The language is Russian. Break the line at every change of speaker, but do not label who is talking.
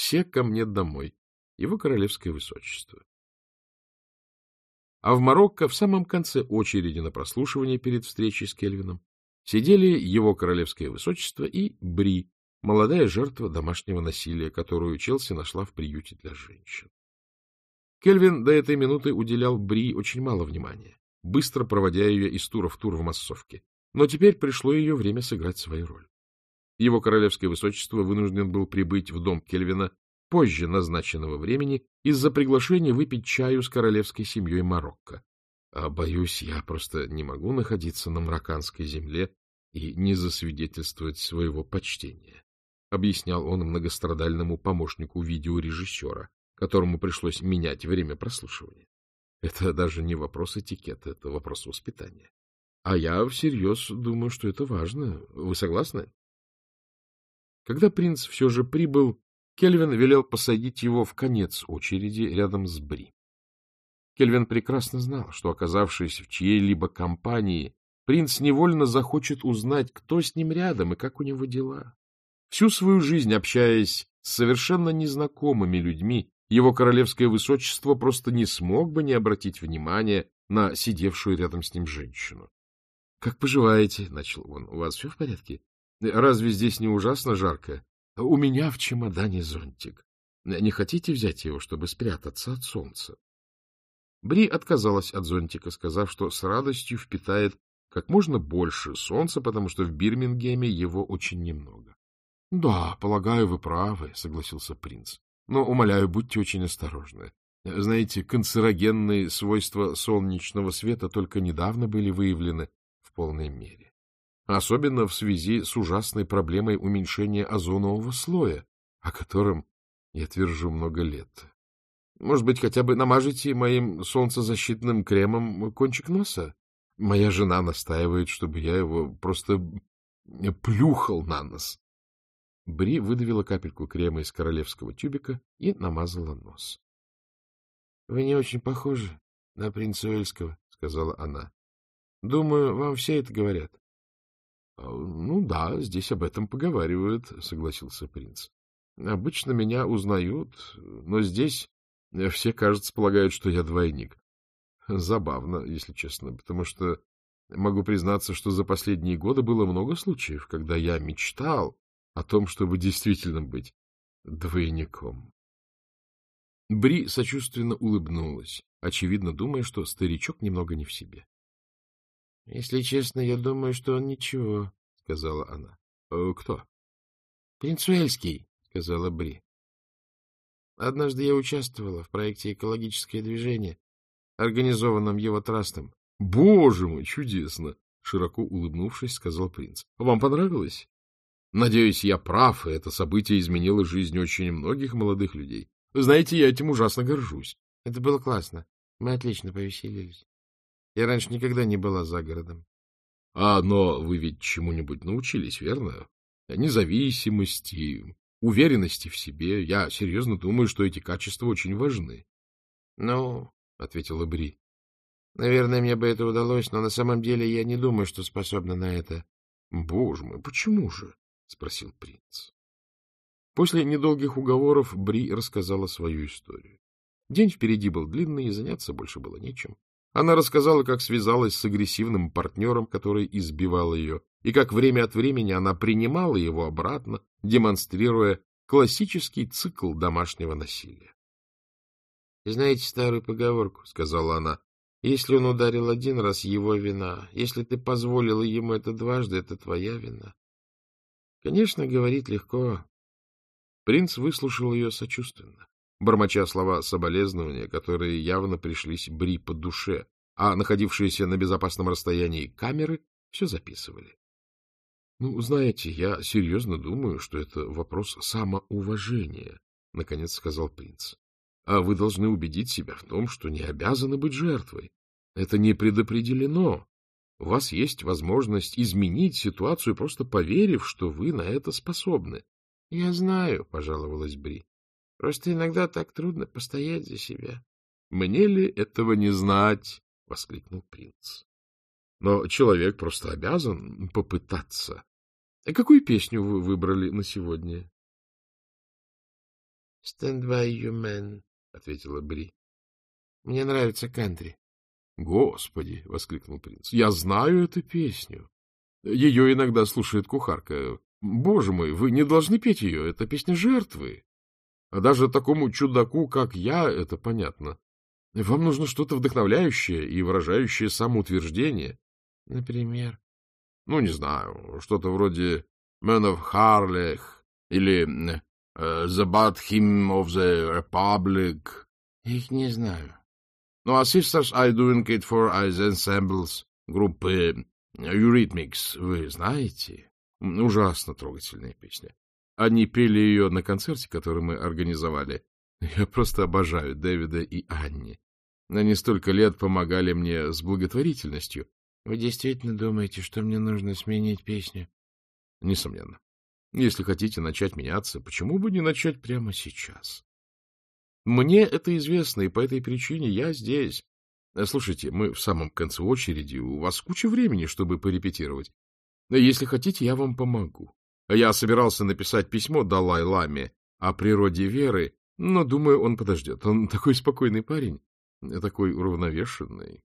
Все ко мне домой. Его королевское высочество. А в Марокко, в самом конце очереди на прослушивание перед встречей с Кельвином, сидели его королевское высочество и Бри, молодая жертва домашнего насилия, которую Челси нашла в приюте для женщин. Кельвин до этой минуты уделял Бри очень мало внимания, быстро проводя ее из тура в тур в массовке. Но теперь пришло ее время сыграть свою роль. Его королевское высочество вынужден был прибыть в дом Кельвина позже назначенного времени из-за приглашения выпить чаю с королевской семьей Марокко. А, боюсь, я просто не могу находиться на марокканской земле и не засвидетельствовать своего почтения, — объяснял он многострадальному помощнику видеорежиссера, которому пришлось менять время прослушивания. Это даже не вопрос этикета, это вопрос воспитания. А я всерьез думаю, что это важно. Вы согласны? Когда принц все же прибыл, Кельвин велел посадить его в конец очереди рядом с Бри. Кельвин прекрасно знал, что, оказавшись в чьей-либо компании, принц невольно захочет узнать, кто с ним рядом и как у него дела. Всю свою жизнь, общаясь с совершенно незнакомыми людьми, его королевское высочество просто не смог бы не обратить внимания на сидевшую рядом с ним женщину. — Как поживаете? — начал он. — У вас все в порядке? Разве здесь не ужасно жарко? У меня в чемодане зонтик. Не хотите взять его, чтобы спрятаться от солнца? Бри отказалась от зонтика, сказав, что с радостью впитает как можно больше солнца, потому что в Бирмингеме его очень немного. — Да, полагаю, вы правы, — согласился принц. — Но, умоляю, будьте очень осторожны. Знаете, канцерогенные свойства солнечного света только недавно были выявлены в полной мере особенно в связи с ужасной проблемой уменьшения озонового слоя, о котором я твержу много лет. Может быть, хотя бы намажете моим солнцезащитным кремом кончик носа? Моя жена настаивает, чтобы я его просто плюхал на нос. Бри выдавила капельку крема из королевского тюбика и намазала нос. — Вы не очень похожи на принца Уэльского, — сказала она. — Думаю, вам все это говорят. — Ну да, здесь об этом поговаривают, — согласился принц. — Обычно меня узнают, но здесь все, кажется, полагают, что я двойник. Забавно, если честно, потому что могу признаться, что за последние годы было много случаев, когда я мечтал о том, чтобы действительно быть двойником. Бри сочувственно улыбнулась, очевидно думая, что старичок немного не в себе. — Если честно, я думаю, что он ничего, — сказала она. «Э, — Кто? — Принц Уэльский, — сказала Бри. Однажды я участвовала в проекте «Экологическое движение», организованном его трастом. — Боже мой, чудесно! — широко улыбнувшись, сказал принц. — Вам понравилось? Надеюсь, я прав, и это событие изменило жизнь очень многих молодых людей. Знаете, я этим ужасно горжусь. — Это было классно. Мы отлично повеселились. Я раньше никогда не была за городом. — А, но вы ведь чему-нибудь научились, верно? Независимости, уверенности в себе. Я серьезно думаю, что эти качества очень важны. — Ну, — ответила Бри, — наверное, мне бы это удалось, но на самом деле я не думаю, что способна на это. — Боже мой, почему же? — спросил принц. После недолгих уговоров Бри рассказала свою историю. День впереди был длинный, и заняться больше было нечем. Она рассказала, как связалась с агрессивным партнером, который избивал ее, и как время от времени она принимала его обратно, демонстрируя классический цикл домашнего насилия. — Знаете старую поговорку, — сказала она, — если он ударил один раз, его вина. Если ты позволила ему это дважды, это твоя вина. Конечно, говорить легко. Принц выслушал ее сочувственно бормоча слова соболезнования, которые явно пришлись Бри по душе, а находившиеся на безопасном расстоянии камеры все записывали. — Ну, знаете, я серьезно думаю, что это вопрос самоуважения, — наконец сказал принц. — А вы должны убедить себя в том, что не обязаны быть жертвой. Это не предопределено. У вас есть возможность изменить ситуацию, просто поверив, что вы на это способны. — Я знаю, — пожаловалась Бри. Просто иногда так трудно постоять за себя. — Мне ли этого не знать? — воскликнул принц. — Но человек просто обязан попытаться. — А какую песню вы выбрали на сегодня? — Stand by you, man, — ответила Бри. — Мне нравится кантри. — Господи! — воскликнул принц. — Я знаю эту песню. Ее иногда слушает кухарка. Боже мой, вы не должны петь ее. Это песня жертвы. А даже такому чудаку, как я, это понятно. Вам нужно что-то вдохновляющее и выражающее самоутверждение. Например? Ну, не знаю, что-то вроде «Man of Harlech» или uh, «The Bad Hymn of the Republic». Их не знаю. Ну, а Sisters I Doing It for Eyes Ensembles группы Eurythmics вы знаете? Ужасно трогательная песня. Они пели ее на концерте, который мы организовали. Я просто обожаю Дэвида и Анни. Они столько лет помогали мне с благотворительностью. Вы действительно думаете, что мне нужно сменить песню? Несомненно. Если хотите начать меняться, почему бы не начать прямо сейчас? Мне это известно, и по этой причине я здесь. Слушайте, мы в самом конце очереди, у вас куча времени, чтобы порепетировать. Если хотите, я вам помогу. Я собирался написать письмо Далай-Ламе о природе веры, но, думаю, он подождет. Он такой спокойный парень, такой уравновешенный.